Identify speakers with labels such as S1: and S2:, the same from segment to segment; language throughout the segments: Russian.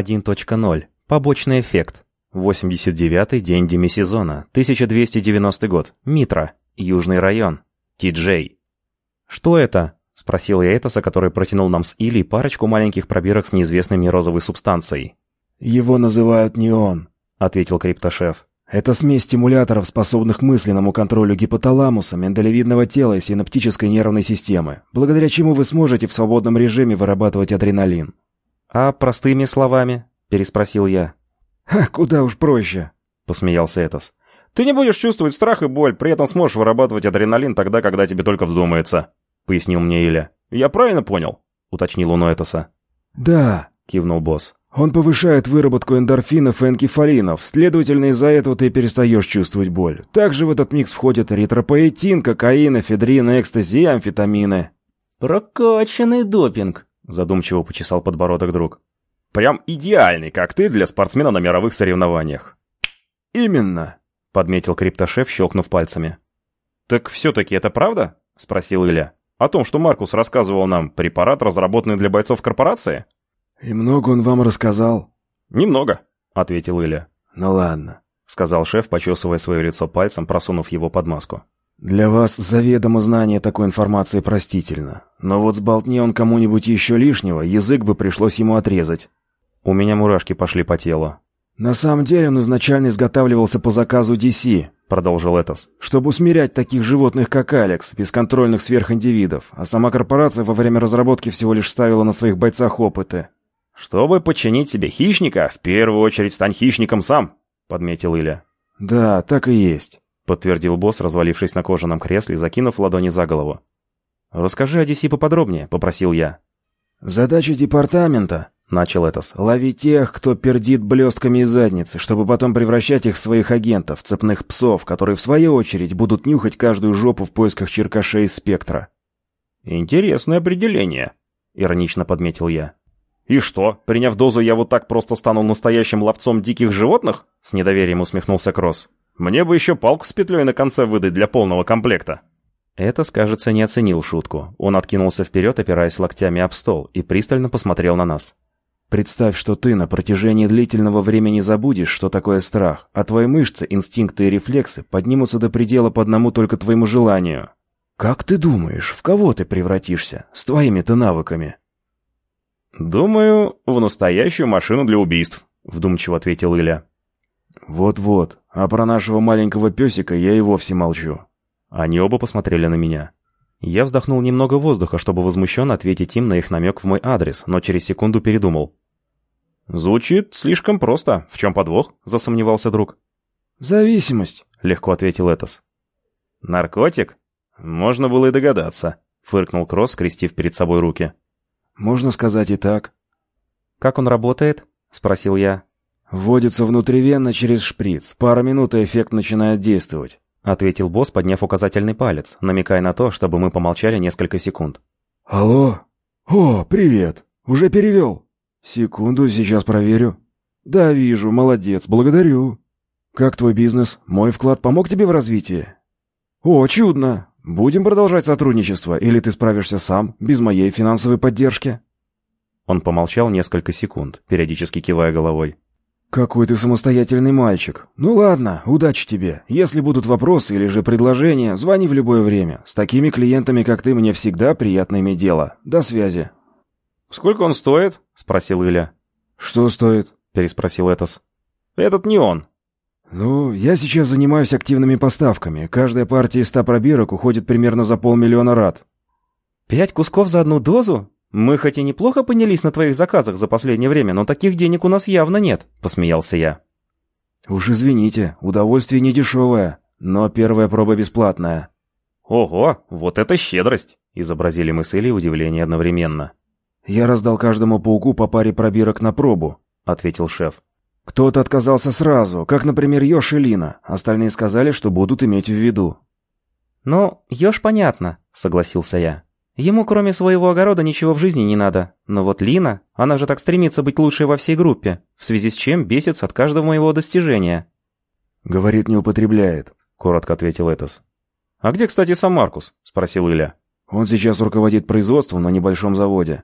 S1: 1.0. Побочный эффект. 89-й день демисезона. 1290 год. Митра. Южный район. Ти-Джей. «Что это?» — спросил я Этоса, который протянул нам с Илей парочку маленьких пробирок с неизвестной розовой субстанцией.
S2: «Его называют неон», —
S1: ответил криптошеф.
S2: «Это смесь стимуляторов, способных мысленному контролю гипоталамуса, миндалевидного тела и синаптической нервной системы, благодаря чему вы сможете в свободном режиме вырабатывать адреналин».
S1: «А простыми словами?» — переспросил я.
S2: «Ха, куда уж проще», —
S1: посмеялся Этос.
S3: «Ты не будешь чувствовать страх и боль, при этом сможешь вырабатывать адреналин тогда, когда тебе только вздумается», — пояснил мне Иля. «Я правильно понял?» — уточнил он у Этоса.
S2: «Да», — кивнул босс. «Он повышает выработку эндорфинов и энкефалинов, следовательно, из-за этого ты перестаешь чувствовать боль. Также в этот микс входят эритропоэтин, кокаин, эфедрин, экстази и амфетамины».
S1: «Прокачанный допинг», — задумчиво почесал подбородок друг.
S3: «Прям идеальный коктейль для спортсмена на мировых соревнованиях».
S2: «Именно», —
S1: подметил криптошеф, щелкнув пальцами.
S3: «Так все-таки это правда?» — спросил Илья. «О том, что Маркус рассказывал нам, препарат, разработанный для бойцов корпорации?»
S2: «И много он вам рассказал?»
S3: «Немного», — ответил Илья.
S2: «Ну ладно», —
S1: сказал шеф, почесывая свое лицо пальцем, просунув его под маску.
S2: «Для вас заведомо знание такой информации простительно. Но вот сболтни он кому-нибудь еще лишнего, язык бы пришлось ему отрезать».
S1: У меня мурашки пошли по телу.
S2: «На самом деле он изначально изготавливался по заказу DC», — продолжил Этос, «чтобы усмирять таких животных, как Алекс, бесконтрольных сверхиндивидов, а сама корпорация во время разработки всего лишь ставила на своих бойцах опыты».
S3: «Чтобы подчинить себе хищника, в первую очередь стань хищником сам», — подметил Илья.
S2: «Да, так и есть», —
S1: подтвердил босс, развалившись на кожаном кресле закинув ладони за голову. «Расскажи о DC поподробнее», — попросил я.
S2: «Задача департамента», — начал Этос, — «ловить тех, кто пердит блестками из задницы, чтобы потом превращать их в своих агентов, цепных псов, которые, в свою очередь, будут нюхать каждую жопу в поисках черкашей из спектра».
S3: «Интересное определение», — иронично подметил я. «И что, приняв дозу, я вот так просто стану настоящим ловцом диких животных?» С недоверием усмехнулся Кросс. «Мне бы еще палку с петлей на конце выдать для полного комплекта».
S1: Это, кажется, не оценил шутку. Он откинулся вперед, опираясь локтями об стол, и пристально посмотрел на нас.
S2: «Представь, что ты на протяжении длительного времени забудешь, что такое страх, а твои мышцы, инстинкты и рефлексы поднимутся до предела по одному только твоему желанию. Как ты думаешь, в кого ты превратишься с твоими-то навыками?»
S3: «Думаю, в настоящую машину для убийств», — вдумчиво ответил Илья.
S2: «Вот-вот, а про нашего маленького песика я и вовсе молчу».
S1: Они оба посмотрели на меня. Я вздохнул немного воздуха, чтобы возмущенно ответить им на их намек в мой адрес, но через секунду передумал.
S3: «Звучит слишком просто. В чем подвох?» — засомневался друг.
S2: «Зависимость», —
S1: легко ответил Этос.
S3: «Наркотик? Можно было и догадаться», — фыркнул Кросс, скрестив перед собой руки.
S2: «Можно сказать и так».
S1: «Как он работает?» — спросил я.
S2: «Вводится внутривенно через шприц. Пара минут, и эффект начинает действовать», —
S1: ответил босс, подняв указательный палец, намекая на то, чтобы мы помолчали несколько секунд.
S2: «Алло? О, привет! Уже перевел?» «Секунду, сейчас проверю». «Да, вижу, молодец, благодарю». «Как твой бизнес? Мой вклад помог тебе в развитии?» «О, чудно! Будем продолжать сотрудничество, или ты справишься сам, без моей финансовой поддержки?»
S1: Он помолчал несколько секунд, периодически кивая головой.
S2: «Какой ты самостоятельный мальчик. Ну ладно, удачи тебе. Если будут вопросы или же предложения, звони в любое время. С такими клиентами, как ты, мне всегда приятно иметь дело. До связи».
S3: «Сколько он стоит?» — спросил Илья.
S2: «Что стоит?»
S1: — переспросил Этос.
S3: «Этот не он».
S2: «Ну, я сейчас занимаюсь активными поставками. Каждая партия из ста пробирок уходит примерно за полмиллиона рад».
S1: «Пять кусков за одну дозу? Мы хоть и неплохо понялись на твоих заказах за последнее время, но таких денег у нас явно нет», — посмеялся я.
S2: «Уж извините, удовольствие не дешевое, но первая проба бесплатная».
S3: «Ого, вот это щедрость!»
S1: — изобразили мы с Ильей удивление одновременно.
S2: «Я раздал каждому пауку по паре пробирок на пробу», — ответил шеф. «Кто-то отказался сразу, как, например, Ёж и Лина. Остальные сказали, что будут иметь в виду».
S1: «Ну, Ёж понятно», — согласился я. «Ему кроме своего огорода ничего в жизни не надо. Но вот Лина, она же так стремится быть лучшей во всей группе, в связи с чем бесится от каждого моего достижения».
S2: «Говорит, не употребляет», — коротко ответил Этос.
S3: «А где, кстати, сам Маркус?» — спросил Илья.
S2: «Он сейчас руководит производством на небольшом заводе».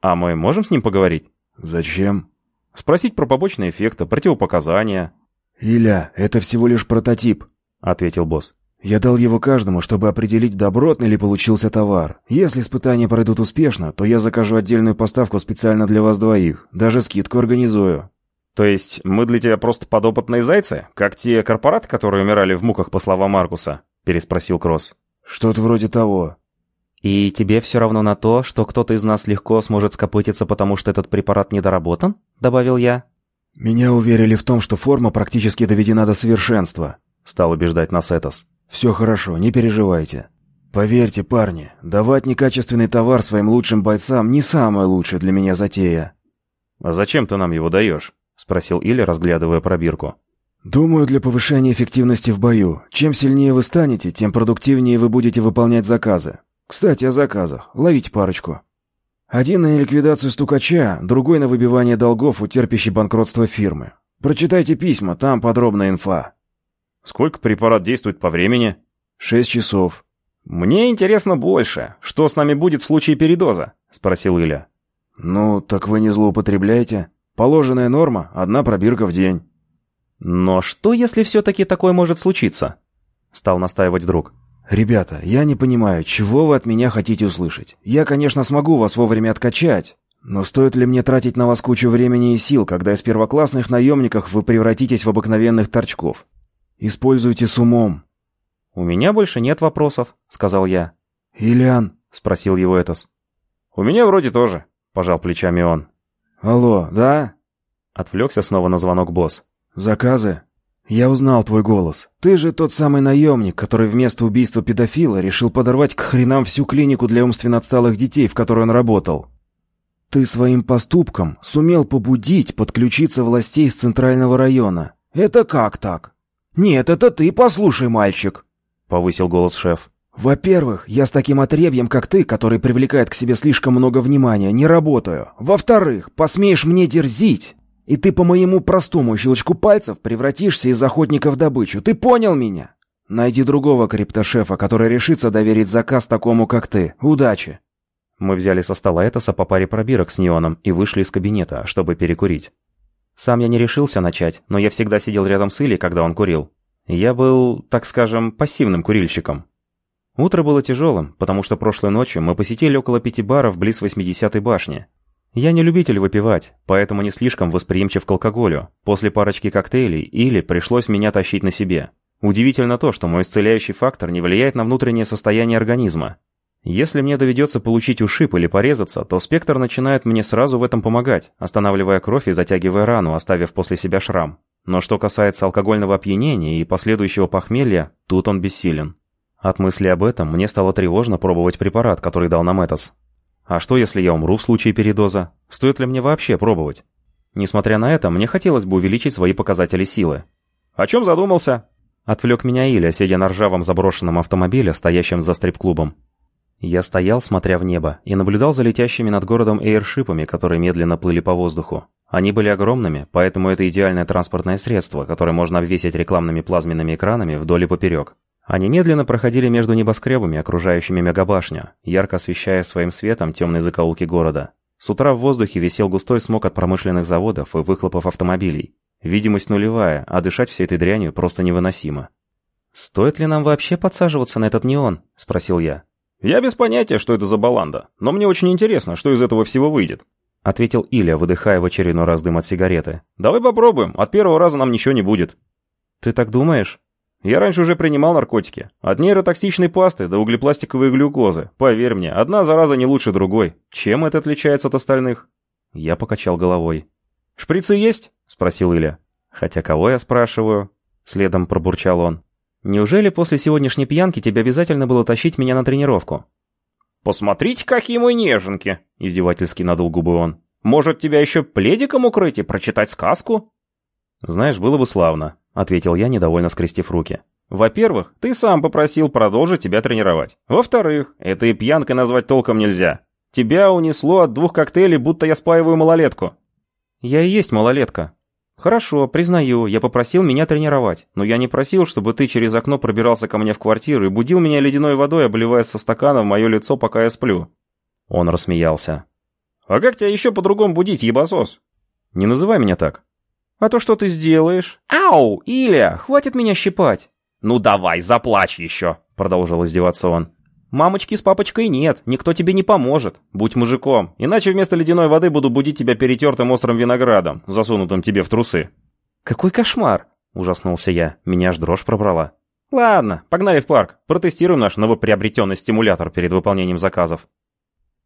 S3: «А мы можем с ним поговорить?»
S2: «Зачем?»
S3: Спросить про побочные эффекты, противопоказания».
S2: «Иля, это всего лишь прототип», — ответил босс. «Я дал его каждому, чтобы определить, добротный ли получился товар. Если испытания пройдут успешно, то я закажу отдельную поставку специально для вас двоих. Даже скидку организую».
S3: «То есть мы для тебя просто подопытные зайцы? Как те корпораты, которые умирали в муках, по словам Маркуса?» — переспросил Кросс.
S2: «Что-то вроде того».
S1: «И тебе все равно на то, что кто-то из нас легко сможет скопытиться, потому что этот препарат недоработан?» — добавил я.
S2: «Меня уверили в том, что форма практически доведена до совершенства», — стал убеждать нас Этос. «Все хорошо, не переживайте. Поверьте, парни, давать некачественный товар своим лучшим бойцам не самая лучшая для меня затея».
S3: «А зачем ты нам его даешь?» — спросил Илли, разглядывая пробирку.
S2: «Думаю, для повышения эффективности в бою. Чем сильнее вы станете, тем продуктивнее вы будете выполнять заказы. Кстати, о заказах. Ловите парочку. Один на ликвидацию стукача, другой на выбивание долгов у терпящей банкротство фирмы. Прочитайте письма, там подробная инфа».
S3: «Сколько препарат действует по времени?»
S2: «Шесть часов».
S3: «Мне интересно больше. Что с нами будет в случае передоза?» — спросил Илья.
S2: «Ну, так вы не злоупотребляете. Положенная норма — одна пробирка в день».
S1: «Но что, если все-таки такое может случиться?» — стал настаивать друг.
S2: «Ребята, я не понимаю, чего вы от меня хотите услышать. Я, конечно, смогу вас вовремя откачать, но стоит ли мне тратить на вас кучу времени и сил, когда из первоклассных наемников вы превратитесь в обыкновенных торчков? Используйте с умом».
S1: «У меня больше нет вопросов», — сказал я.
S2: «Ильян?»
S1: — спросил его Этос.
S3: «У меня вроде тоже», — пожал плечами он.
S2: «Алло, да?»
S1: Отвлекся снова на звонок босс.
S2: «Заказы?» «Я узнал твой голос. Ты же тот самый наемник, который вместо убийства педофила решил подорвать к хренам всю клинику для умственно отсталых детей, в которой он работал. Ты своим поступком сумел побудить подключиться властей из центрального района. Это как так?» «Нет, это ты послушай, мальчик», — повысил голос шеф. «Во-первых, я с таким отребьем, как ты, который привлекает к себе слишком много внимания, не работаю. Во-вторых, посмеешь мне дерзить, и ты по моему простому щелчку пальцев превратишься из охотника в добычу. Ты понял меня? Найди другого криптошефа, который решится доверить заказ такому, как ты. Удачи!»
S1: Мы взяли со стола Этоса по паре пробирок с неоном и вышли из кабинета, чтобы перекурить. Сам я не решился начать, но я всегда сидел рядом с Илей, когда он курил. Я был, так скажем, пассивным курильщиком. Утро было тяжелым, потому что прошлой ночью мы посетили около пяти баров близ 80-й башни. Я не любитель выпивать, поэтому не слишком восприимчив к алкоголю. После парочки коктейлей или пришлось меня тащить на себе. Удивительно то, что мой исцеляющий фактор не влияет на внутреннее состояние организма. Если мне доведется получить ушиб или порезаться, то спектр начинает мне сразу в этом помогать, останавливая кровь и затягивая рану, оставив после себя шрам. Но что касается алкогольного опьянения и последующего похмелья, тут он бессилен. От мысли об этом мне стало тревожно пробовать препарат, который дал нам Этос. А что, если я умру в случае передоза? Стоит ли мне вообще пробовать? Несмотря на это, мне хотелось бы увеличить свои показатели силы.
S3: «О чем задумался?»
S1: Отвлек меня Иля, сидя на ржавом заброшенном автомобиле, стоящем за стрип-клубом. Я стоял, смотря в небо, и наблюдал за летящими над городом эйршипами, которые медленно плыли по воздуху. Они были огромными, поэтому это идеальное транспортное средство, которое можно обвесить рекламными плазменными экранами вдоль и поперек. Они медленно проходили между небоскребами, окружающими мегабашню, ярко освещая своим светом темные закоулки города. С утра в воздухе висел густой смог от промышленных заводов и выхлопов автомобилей. Видимость нулевая, а дышать всей этой дрянью просто невыносимо. «Стоит ли нам вообще подсаживаться на этот неон?» – спросил я.
S3: «Я без понятия, что это за баланда, но мне очень интересно, что из этого всего выйдет», —
S1: ответил Илья, выдыхая в очередной раз дым от сигареты.
S3: «Давай попробуем, от первого раза нам ничего не будет».
S1: «Ты так думаешь?»
S3: «Я раньше уже принимал наркотики. От нейротоксичной пасты до углепластиковой глюкозы. Поверь мне, одна зараза не лучше другой. Чем это отличается от остальных?»
S1: Я покачал головой.
S3: «Шприцы есть?» — спросил Илья.
S1: «Хотя кого я спрашиваю?» Следом пробурчал он. Неужели после сегодняшней пьянки тебе обязательно было тащить меня на тренировку?»
S3: «Посмотрите, какие мы неженки!» — издевательски надул губы он. «Может, тебя еще пледиком укрыть и прочитать сказку?»
S1: «Знаешь, было бы славно», — ответил я, недовольно скрестив руки.
S3: «Во-первых, ты сам попросил продолжить тебя тренировать. Во-вторых, это и пьянкой назвать толком нельзя. Тебя унесло от двух коктейлей, будто я спаиваю малолетку».
S1: «Я и есть малолетка», «Хорошо, признаю, я попросил меня тренировать, но я не просил, чтобы ты через окно пробирался ко мне в квартиру и будил меня ледяной водой, обливая со стакана в мое лицо, пока я сплю». Он рассмеялся.
S3: «А как тебя еще по-другому будить, ебасос?»
S1: Не называй меня так. А то что ты сделаешь? Ау, Иля, хватит меня щипать. Ну давай, заплачь еще, продолжил издеваться он. Мамочки с папочкой нет, никто тебе не поможет. Будь мужиком, иначе вместо ледяной воды буду будить тебя перетертым острым виноградом, засунутым тебе в трусы. Какой кошмар, ужаснулся я, меня аж дрожь пробрала. Ладно, погнали в парк, протестируем наш новоприобретенный стимулятор перед выполнением заказов.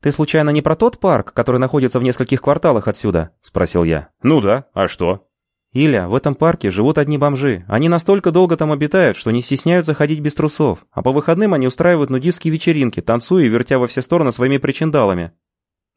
S1: «Ты случайно не про тот парк, который находится в нескольких кварталах отсюда?» — спросил я.
S3: «Ну да, а что?»
S1: «Иля, в этом парке живут одни бомжи. Они настолько долго там обитают, что не стесняются ходить без трусов. А по выходным они устраивают нудистские вечеринки, танцуя и вертя во все стороны своими причиндалами».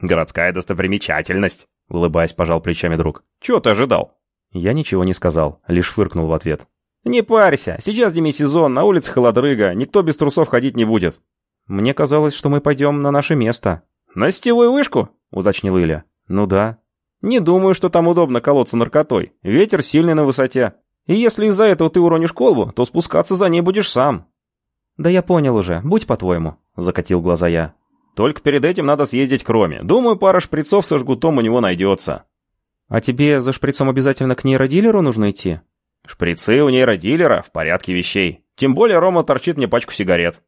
S3: «Городская достопримечательность», — улыбаясь, пожал плечами друг. «Чего ты ожидал?»
S1: Я ничего не сказал, лишь фыркнул в ответ.
S3: «Не парься, сейчас демисезон, на улице холодрыга, никто без трусов ходить не будет».
S1: «Мне казалось, что мы пойдем на наше место».
S3: «На сетевую вышку?»
S1: — уточнил Иля. «Ну да».
S3: Не думаю, что там удобно колоться наркотой. Ветер сильный на высоте. И если из-за этого ты уронишь колбу, то спускаться за ней будешь сам.
S1: Да я понял уже, будь по-твоему, закатил глаза я.
S3: Только перед этим надо съездить к Роме. Думаю, пара шприцов со жгутом у него найдется.
S1: А тебе за шприцом обязательно к нейродилеру нужно идти?
S3: Шприцы у нейродилера в порядке вещей. Тем более Рома торчит мне пачку сигарет.